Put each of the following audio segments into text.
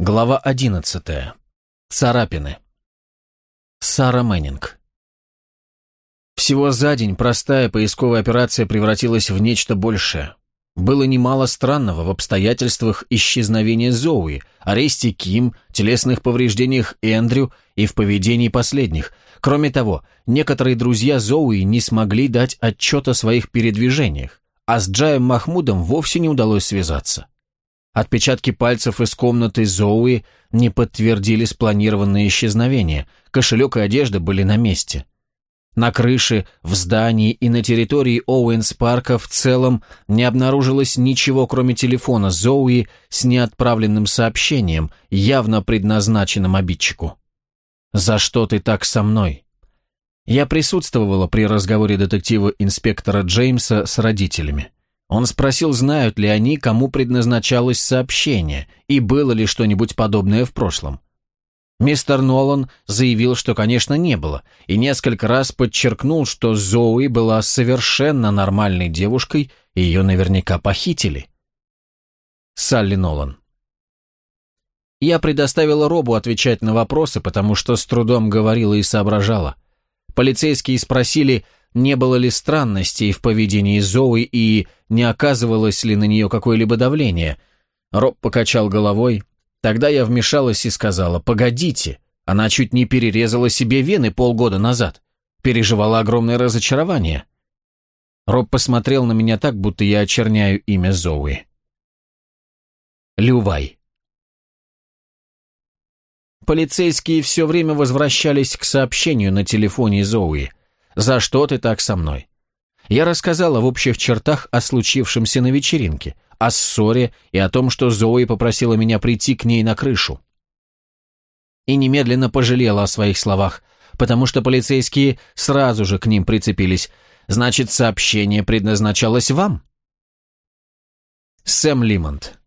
Глава 11. Царапины. Сара Мэнинг. Всего за день простая поисковая операция превратилась в нечто большее. Было немало странного в обстоятельствах исчезновения Зоуи, аресте Ким, телесных повреждениях Эндрю и в поведении последних. Кроме того, некоторые друзья Зоуи не смогли дать отчет о своих передвижениях, а с Джаем Махмудом вовсе не удалось связаться. Отпечатки пальцев из комнаты Зоуи не подтвердили спланированное исчезновение. Кошелек и одежда были на месте. На крыше, в здании и на территории Оуэнс-парка в целом не обнаружилось ничего, кроме телефона Зоуи с неотправленным сообщением, явно предназначенным обидчику. «За что ты так со мной?» Я присутствовала при разговоре детектива-инспектора Джеймса с родителями. Он спросил, знают ли они, кому предназначалось сообщение, и было ли что-нибудь подобное в прошлом. Мистер Нолан заявил, что, конечно, не было, и несколько раз подчеркнул, что Зоуи была совершенно нормальной девушкой, и ее наверняка похитили. Салли Нолан Я предоставила Робу отвечать на вопросы, потому что с трудом говорила и соображала. Полицейские спросили, не было ли странностей в поведении Зои и не оказывалось ли на нее какое-либо давление. Роб покачал головой. Тогда я вмешалась и сказала, «Погодите, она чуть не перерезала себе вены полгода назад. Переживала огромное разочарование». Роб посмотрел на меня так, будто я очерняю имя Зоуи. Лювай. Полицейские все время возвращались к сообщению на телефоне Зоуи. За что ты так со мной? Я рассказала в общих чертах о случившемся на вечеринке, о ссоре и о том, что Зои попросила меня прийти к ней на крышу. И немедленно пожалела о своих словах, потому что полицейские сразу же к ним прицепились. Значит, сообщение предназначалось вам? Сэм Лимонт.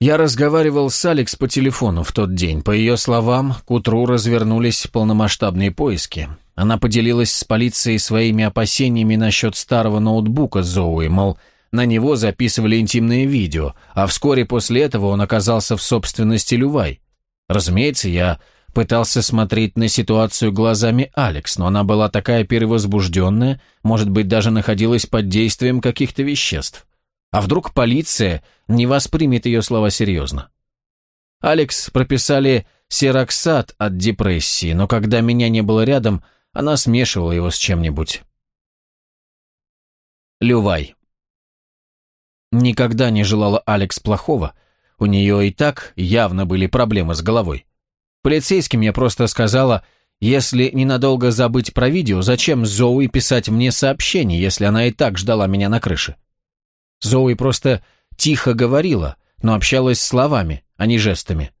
Я разговаривал с Алекс по телефону в тот день. По ее словам, к утру развернулись полномасштабные поиски. Она поделилась с полицией своими опасениями насчет старого ноутбука Зоуи, мол, на него записывали интимные видео, а вскоре после этого он оказался в собственности Лювай. Разумеется, я пытался смотреть на ситуацию глазами Алекс, но она была такая перевозбужденная, может быть, даже находилась под действием каких-то веществ. А вдруг полиция не воспримет ее слова серьезно? Алекс прописали сероксат от депрессии, но когда меня не было рядом – она смешивала его с чем-нибудь. Лювай. Никогда не желала Алекс плохого. У нее и так явно были проблемы с головой. Полицейским я просто сказала, если ненадолго забыть про видео, зачем Зоуи писать мне сообщение, если она и так ждала меня на крыше? Зоуи просто тихо говорила, но общалась словами, а не жестами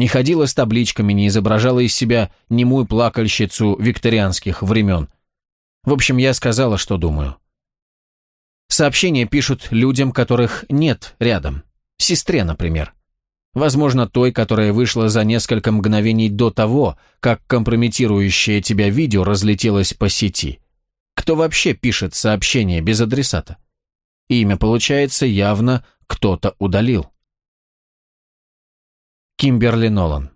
не ходила с табличками, не изображала из себя немую плакальщицу викторианских времен. В общем, я сказала, что думаю. Сообщения пишут людям, которых нет рядом. Сестре, например. Возможно, той, которая вышла за несколько мгновений до того, как компрометирующее тебя видео разлетелось по сети. Кто вообще пишет сообщение без адресата? Имя, получается, явно кто-то удалил. Кимберли Нолан.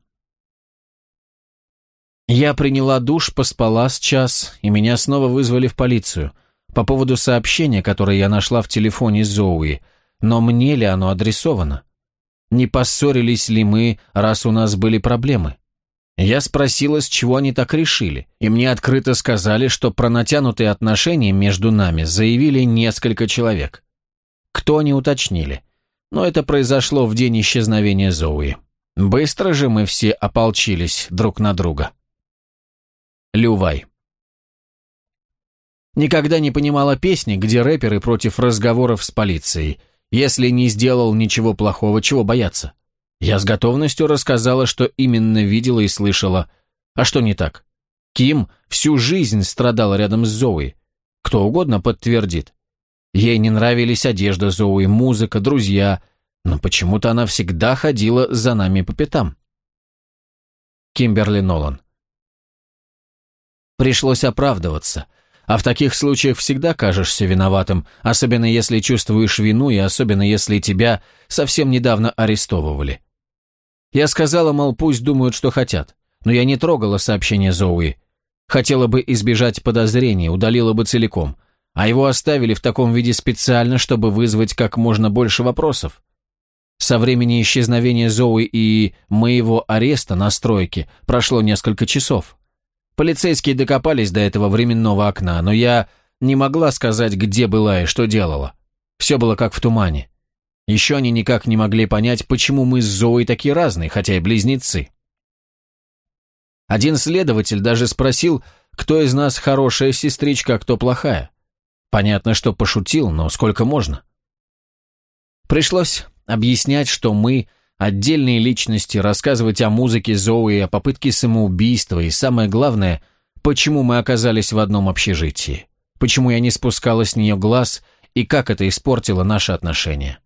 Я приняла душ, поспала с час, и меня снова вызвали в полицию по поводу сообщения, которое я нашла в телефоне Зоуи, но мне ли оно адресовано? Не поссорились ли мы, раз у нас были проблемы? Я спросила, с чего они так решили, и мне открыто сказали, что про натянутые отношения между нами заявили несколько человек. Кто не уточнили, но это произошло в день исчезновения Зоуи. Быстро же мы все ополчились друг на друга. Лювай. Никогда не понимала песни, где рэперы против разговоров с полицией. Если не сделал ничего плохого, чего бояться? Я с готовностью рассказала, что именно видела и слышала. А что не так? Ким всю жизнь страдала рядом с Зоей. Кто угодно подтвердит. Ей не нравились одежда Зои, музыка, друзья – но почему-то она всегда ходила за нами по пятам. Кимберли Нолан. Пришлось оправдываться. А в таких случаях всегда кажешься виноватым, особенно если чувствуешь вину и особенно если тебя совсем недавно арестовывали. Я сказала, мол, пусть думают, что хотят, но я не трогала сообщение Зоуи. Хотела бы избежать подозрений, удалила бы целиком, а его оставили в таком виде специально, чтобы вызвать как можно больше вопросов. Со времени исчезновения Зои и моего ареста на стройке прошло несколько часов. Полицейские докопались до этого временного окна, но я не могла сказать, где была и что делала. Все было как в тумане. Еще они никак не могли понять, почему мы с Зоей такие разные, хотя и близнецы. Один следователь даже спросил, кто из нас хорошая сестричка, а кто плохая. Понятно, что пошутил, но сколько можно? Пришлось объяснять, что мы – отдельные личности, рассказывать о музыке Зои, о попытке самоубийства и, самое главное, почему мы оказались в одном общежитии, почему я не спускала с нее глаз и как это испортило наши отношения.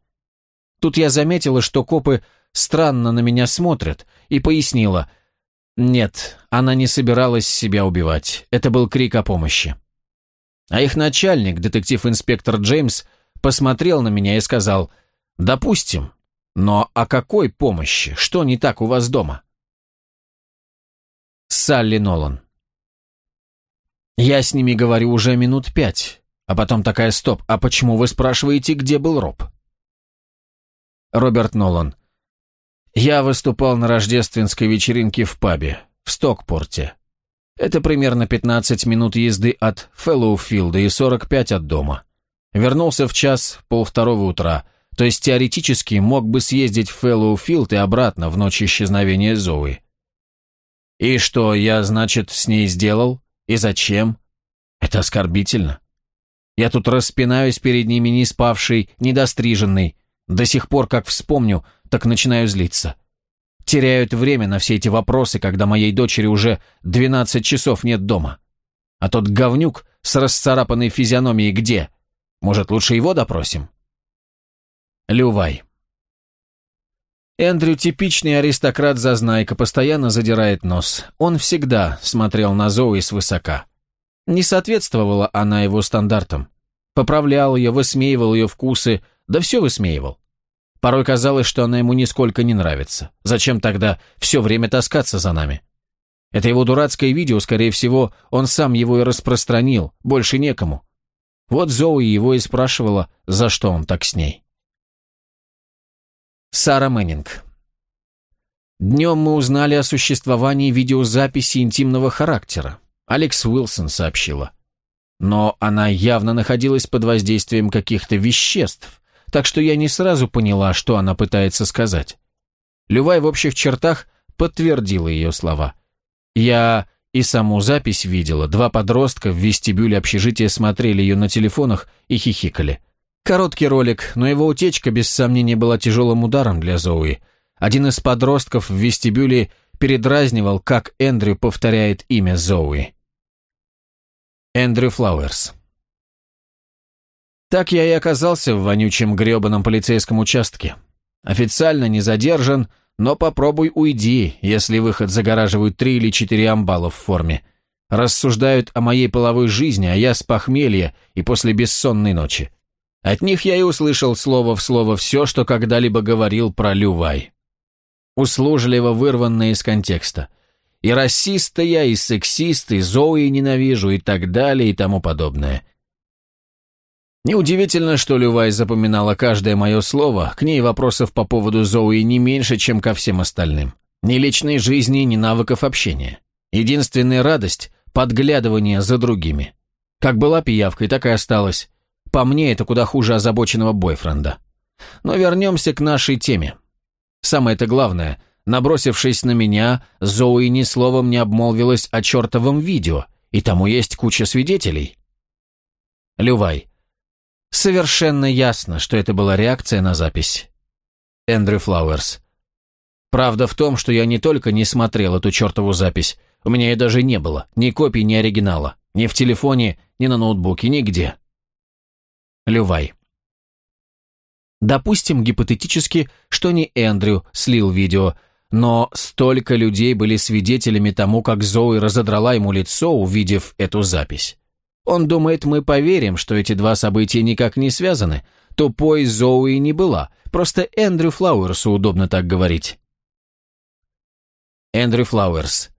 Тут я заметила, что копы странно на меня смотрят, и пояснила. Нет, она не собиралась себя убивать. Это был крик о помощи. А их начальник, детектив-инспектор Джеймс, посмотрел на меня и сказал – Допустим. Но о какой помощи? Что не так у вас дома? Салли Нолан. Я с ними говорю уже минут пять, а потом такая «Стоп, а почему вы спрашиваете, где был Роб?» Роберт Нолан. Я выступал на рождественской вечеринке в пабе, в Стокпорте. Это примерно 15 минут езды от Фэллоуфилда и 45 от дома. Вернулся в час полвторого утра – то есть теоретически мог бы съездить в Фэллоуфилд и обратно в ночь исчезновения Зои. И что я, значит, с ней сделал? И зачем? Это оскорбительно. Я тут распинаюсь перед ними не спавший, недостриженный. До сих пор, как вспомню, так начинаю злиться. Теряют время на все эти вопросы, когда моей дочери уже 12 часов нет дома. А тот говнюк с расцарапанной физиономией где? Может, лучше его допросим? Лювай. Эндрю – типичный аристократ-зазнайка, постоянно задирает нос. Он всегда смотрел на Зои свысока. Не соответствовала она его стандартам. Поправлял ее, высмеивал ее вкусы, да все высмеивал. Порой казалось, что она ему нисколько не нравится. Зачем тогда все время таскаться за нами? Это его дурацкое видео, скорее всего, он сам его и распространил, больше некому. Вот Зоуи его и спрашивала, за что он так с ней. Сара Мэнинг. Днем мы узнали о существовании видеозаписи интимного характера. Алекс Уилсон сообщила. Но она явно находилась под воздействием каких-то веществ, так что я не сразу поняла, что она пытается сказать. Лювай в общих чертах подтвердила ее слова. Я и саму запись видела. Два подростка в вестибюле общежития смотрели ее на телефонах и хихикали. Короткий ролик, но его утечка, без сомнения, была тяжелым ударом для Зоуи. Один из подростков в вестибюле передразнивал, как Эндрю повторяет имя Зоуи. Эндрю Флауэрс. Так я и оказался в вонючем грёбаном полицейском участке. Официально не задержан, но попробуй уйди, если выход загораживают три или четыре амбала в форме. Рассуждают о моей половой жизни, а я с похмелья и после бессонной ночи. От них я и услышал слово в слово все, что когда-либо говорил про Лювай. Услужливо вырванное из контекста. И расиста я, и сексист, и зои ненавижу, и так далее, и тому подобное. Неудивительно, что Лювай запоминала каждое мое слово, к ней вопросов по поводу Зои не меньше, чем ко всем остальным. Ни личной жизни, ни навыков общения. Единственная радость – подглядывание за другими. Как была пиявкой, так и осталась. По мне, это куда хуже озабоченного бойфренда. Но вернемся к нашей теме. Самое-то главное, набросившись на меня, Зоуи ни словом не обмолвилась о чертовом видео, и тому есть куча свидетелей. Лювай. Совершенно ясно, что это была реакция на запись. Эндрю Флауэрс. Правда в том, что я не только не смотрел эту чертову запись, у меня и даже не было, ни копии, ни оригинала, ни в телефоне, ни на ноутбуке, нигде. Лювай. Допустим, гипотетически, что не Эндрю слил видео, но столько людей были свидетелями тому, как Зои разодрала ему лицо, увидев эту запись. Он думает, мы поверим, что эти два события никак не связаны. Тупой Зои не была, просто Эндрю Флауэрсу удобно так говорить. Эндрю Флауэрс.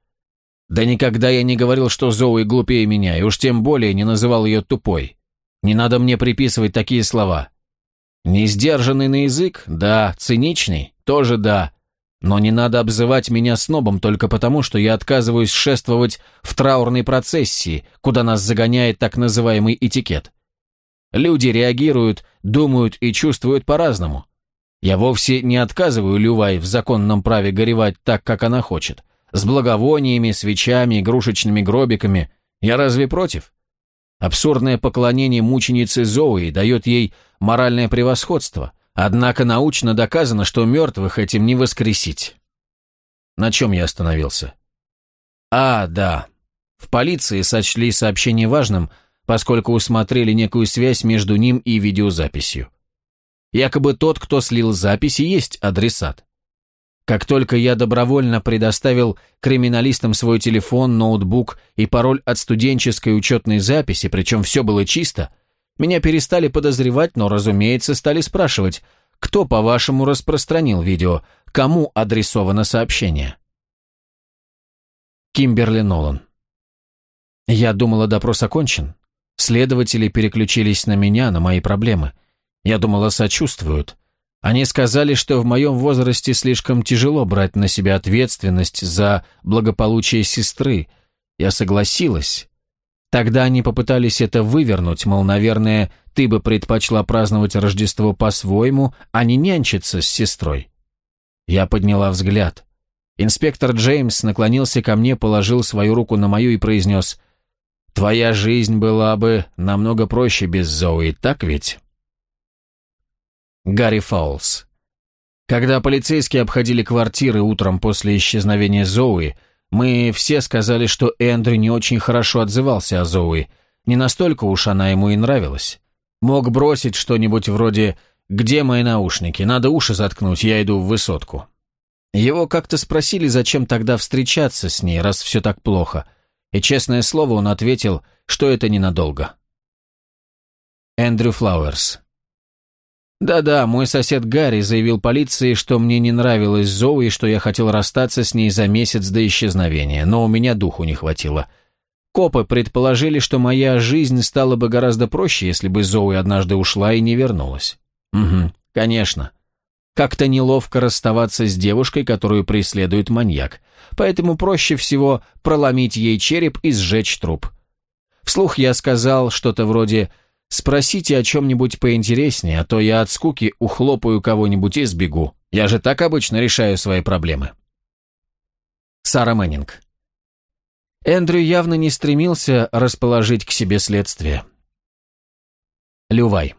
Да никогда я не говорил, что Зои глупее меня, и уж тем более не называл ее тупой. Не надо мне приписывать такие слова. Несдержанный на язык? Да. Циничный? Тоже да. Но не надо обзывать меня снобом только потому, что я отказываюсь шествовать в траурной процессии, куда нас загоняет так называемый этикет. Люди реагируют, думают и чувствуют по-разному. Я вовсе не отказываю Лювай в законном праве горевать так, как она хочет. С благовониями, свечами, игрушечными гробиками. Я разве против? Абсурдное поклонение мученицы Зои дает ей моральное превосходство, однако научно доказано, что мертвых этим не воскресить. На чем я остановился? А, да. В полиции сочли сообщение важным, поскольку усмотрели некую связь между ним и видеозаписью. Якобы тот, кто слил записи, есть адресат. Как только я добровольно предоставил криминалистам свой телефон, ноутбук и пароль от студенческой учетной записи, причем все было чисто, меня перестали подозревать, но, разумеется, стали спрашивать, кто, по-вашему, распространил видео, кому адресовано сообщение. Кимберли Нолан. Я думала, допрос окончен. Следователи переключились на меня, на мои проблемы. Я думала, сочувствуют. Они сказали, что в моем возрасте слишком тяжело брать на себя ответственность за благополучие сестры. Я согласилась. Тогда они попытались это вывернуть, мол, наверное, ты бы предпочла праздновать Рождество по-своему, а не нянчиться с сестрой. Я подняла взгляд. Инспектор Джеймс наклонился ко мне, положил свою руку на мою и произнес «Твоя жизнь была бы намного проще без Зои, так ведь?» Гарри Фаулс. Когда полицейские обходили квартиры утром после исчезновения Зоуи, мы все сказали, что Эндрю не очень хорошо отзывался о Зоуи. Не настолько уж она ему и нравилась. Мог бросить что-нибудь вроде «Где мои наушники? Надо уши заткнуть, я иду в высотку». Его как-то спросили, зачем тогда встречаться с ней, раз все так плохо. И, честное слово, он ответил, что это ненадолго. Эндрю Флауэрс. Да-да, мой сосед Гарри заявил полиции, что мне не нравилась Зоу и что я хотел расстаться с ней за месяц до исчезновения, но у меня духу не хватило. Копы предположили, что моя жизнь стала бы гораздо проще, если бы Зоу однажды ушла и не вернулась. Угу, конечно. Как-то неловко расставаться с девушкой, которую преследует маньяк, поэтому проще всего проломить ей череп и сжечь труп. Вслух я сказал что-то вроде «Связь». Спросите о чем-нибудь поинтереснее, а то я от скуки ухлопаю кого-нибудь и сбегу. Я же так обычно решаю свои проблемы. Сара Мэннинг. Эндрю явно не стремился расположить к себе следствие. Лювай.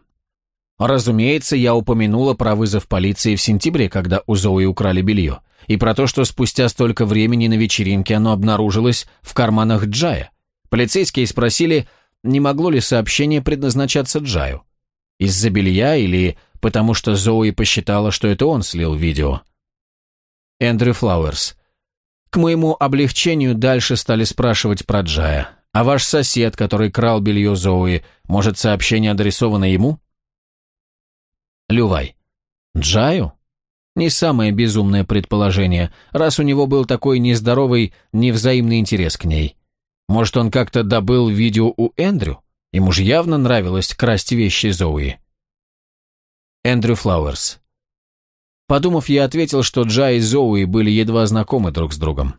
Разумеется, я упомянула про вызов полиции в сентябре, когда у Зои украли белье, и про то, что спустя столько времени на вечеринке оно обнаружилось в карманах Джая. Полицейские спросили, не могло ли сообщение предназначаться Джаю? Из-за белья или потому что Зоуи посчитала, что это он слил видео? Эндрю Флауэрс. К моему облегчению дальше стали спрашивать про Джая. А ваш сосед, который крал белье Зоуи, может, сообщение адресовано ему? Лювай. Джаю? Не самое безумное предположение, раз у него был такой нездоровый, невзаимный интерес к ней. Может, он как-то добыл видео у Эндрю? Ему же явно нравилось красть вещи Зоуи. Эндрю Флауэрс. Подумав, я ответил, что Джа и Зоуи были едва знакомы друг с другом.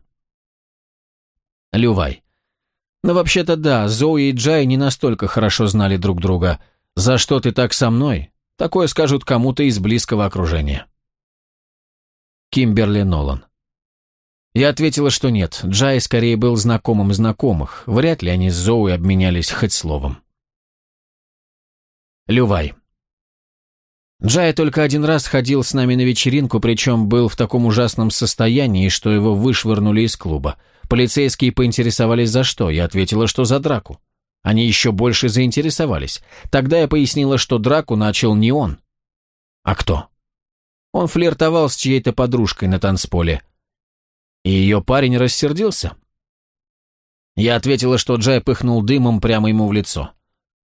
Лювай. Ну, вообще-то да, Зоуи и Джай не настолько хорошо знали друг друга. За что ты так со мной? Такое скажут кому-то из близкого окружения. Кимберли Нолан. Я ответила, что нет, Джай скорее был знакомым знакомых, вряд ли они с Зоуи обменялись хоть словом. Лювай. Джай только один раз ходил с нами на вечеринку, причем был в таком ужасном состоянии, что его вышвырнули из клуба. Полицейские поинтересовались за что, я ответила, что за драку. Они еще больше заинтересовались. Тогда я пояснила, что драку начал не он. А кто? Он флиртовал с чьей-то подружкой на танцполе. И ее парень рассердился. Я ответила, что Джай пыхнул дымом прямо ему в лицо.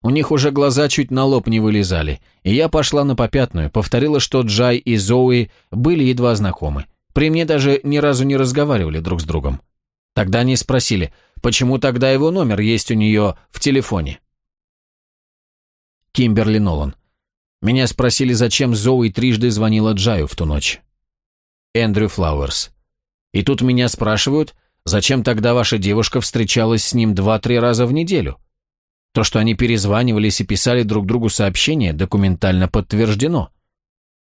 У них уже глаза чуть на лоб не вылезали, и я пошла на попятную, повторила, что Джай и Зои были едва знакомы. При мне даже ни разу не разговаривали друг с другом. Тогда они спросили, почему тогда его номер есть у нее в телефоне. Кимберли Нолан. Меня спросили, зачем Зоуи трижды звонила Джаю в ту ночь. Эндрю Флауэрс. И тут меня спрашивают, зачем тогда ваша девушка встречалась с ним два-три раза в неделю? То, что они перезванивались и писали друг другу сообщения, документально подтверждено.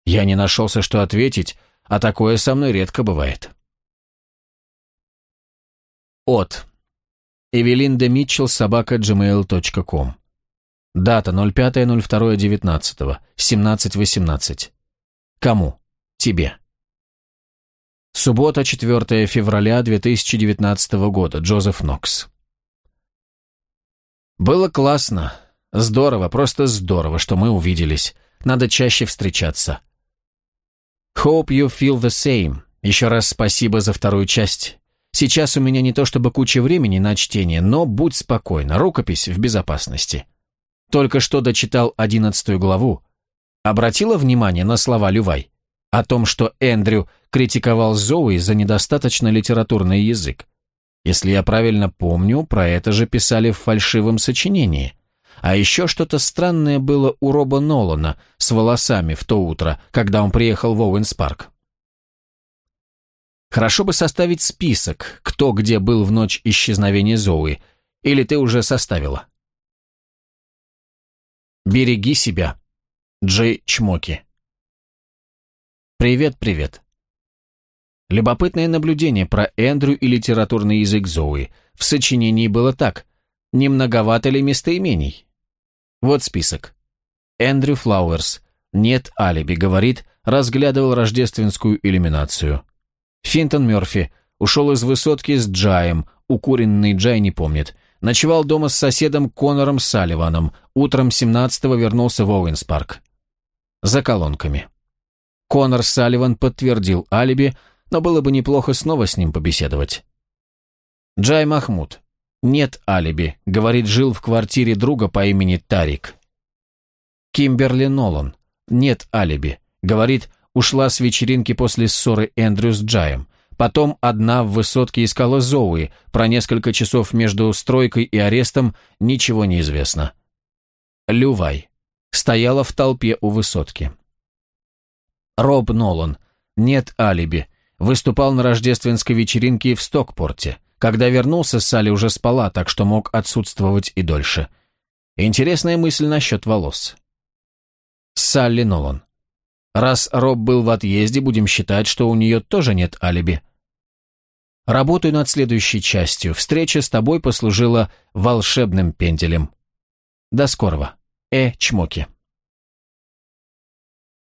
Я не нашелся, что ответить, а такое со мной редко бывает. От. Эвелинда Митчелл, собака, gmail.com. Дата 05.02.19. 17.18. Кому? Тебе. Суббота, 4 февраля 2019 года. Джозеф Нокс. Было классно. Здорово, просто здорово, что мы увиделись. Надо чаще встречаться. Hope you feel the same. Еще раз спасибо за вторую часть. Сейчас у меня не то чтобы куча времени на чтение, но будь спокойна, рукопись в безопасности. Только что дочитал одиннадцатую главу. Обратила внимание на слова Лювай? о том, что Эндрю критиковал Зоуи за недостаточно литературный язык. Если я правильно помню, про это же писали в фальшивом сочинении. А еще что-то странное было у Роба Нолана с волосами в то утро, когда он приехал в Оуэнс Парк. Хорошо бы составить список, кто где был в ночь исчезновения Зоуи. Или ты уже составила? «Береги себя», Джей Чмоки. «Привет, привет». Любопытное наблюдение про Эндрю и литературный язык Зои. В сочинении было так. не многовато ли местоимений? Вот список. Эндрю Флауэрс. Нет алиби, говорит, разглядывал рождественскую иллюминацию. Финтон Мёрфи. Ушел из высотки с Джаем, укуренный Джай не помнит. Ночевал дома с соседом Конором Салливаном. Утром 17-го вернулся в Оуэнс-парк. За колонками. Конор Салливан подтвердил алиби, но было бы неплохо снова с ним побеседовать. Джай Махмуд. Нет алиби, говорит, жил в квартире друга по имени Тарик. Кимберли Нолан. Нет алиби, говорит, ушла с вечеринки после ссоры Эндрю с Джаем. Потом одна в высотке искала Зоуи. Про несколько часов между стройкой и арестом ничего не известно. Лювай. Стояла в толпе у высотки. Роб Нолан. Нет алиби. Выступал на рождественской вечеринке в Стокпорте. Когда вернулся, Салли уже спала, так что мог отсутствовать и дольше. Интересная мысль насчет волос. Салли Нолан. Раз Роб был в отъезде, будем считать, что у нее тоже нет алиби. Работаю над следующей частью. Встреча с тобой послужила волшебным пенделем. До скорого. Э, чмоки.